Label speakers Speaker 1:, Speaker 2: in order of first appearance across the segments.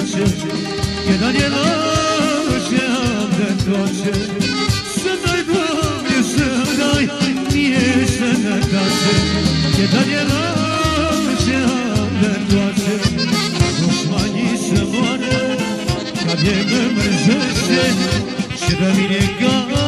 Speaker 1: znaczy Jedna nie ma się, a ten toczy Sprzedaj do mnie, sprzedaj Mnie się nie tacy nie ma się, a ten toczy Koszmani się wody Kabiemy mężczyźnie Siedem i nie gada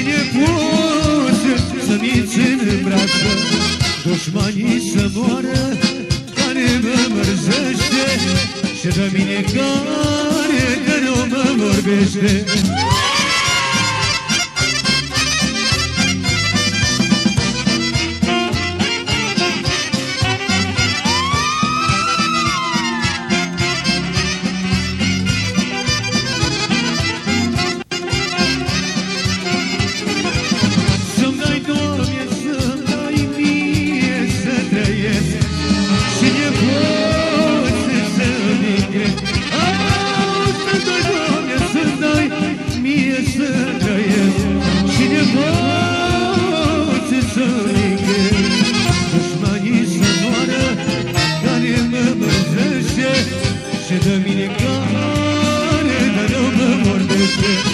Speaker 1: Cine poate să-mi ține brață Dușmanii să moară care mă mărzește. Și de mine care de nu mă vorbește vine cara de no me mordete